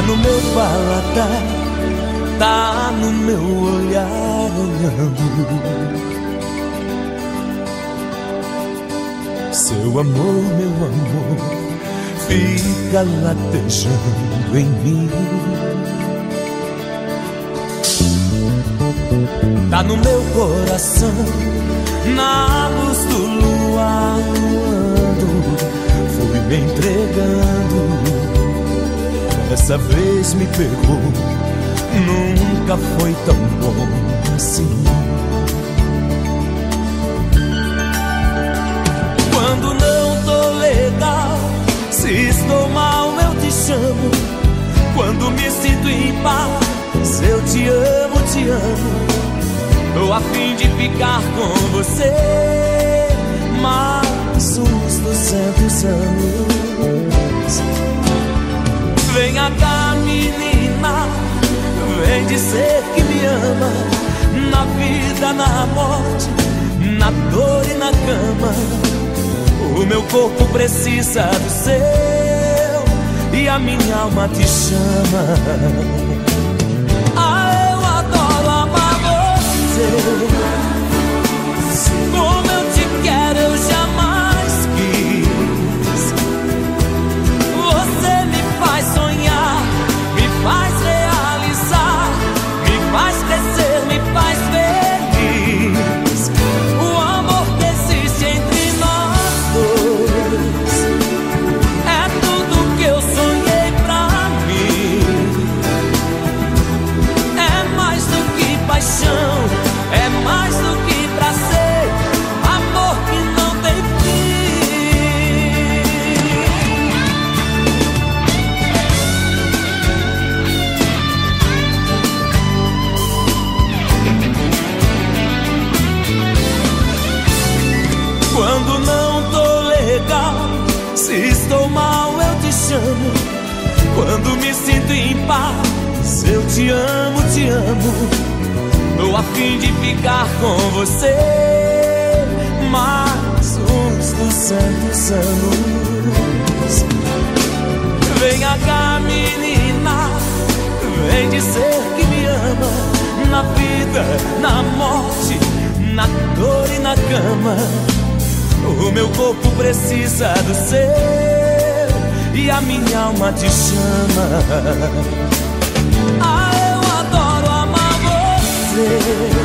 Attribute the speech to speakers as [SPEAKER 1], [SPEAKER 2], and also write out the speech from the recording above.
[SPEAKER 1] Tá no meu paladar, tá no meu olhar. Seu amor, meu amor, fica latejando em mim. Tá no meu coração, na luz do luar, Dessa vez me pegou, nunca foi tão bom assim. Quando não tô legal, se estou mal, eu te chamo. Quando me sinto em paz, eu te amo, te amo. Tô a fim de ficar com você mais uns duzentos anos. Venha cá, menina, vem dizer que me ama. Na vida, na morte, na dor e na cama. O meu corpo precisa do seu e a minha alma te chama. Me sinto em paz, eu te amo, te amo. Tô a fim de ficar com você mais uns duzentos anos. Venha cá, menina, vem dizer que me ama na vida, na morte, na dor e na cama. O meu corpo precisa do seu e a minha alma te chama. Ah, eu adoro amar você.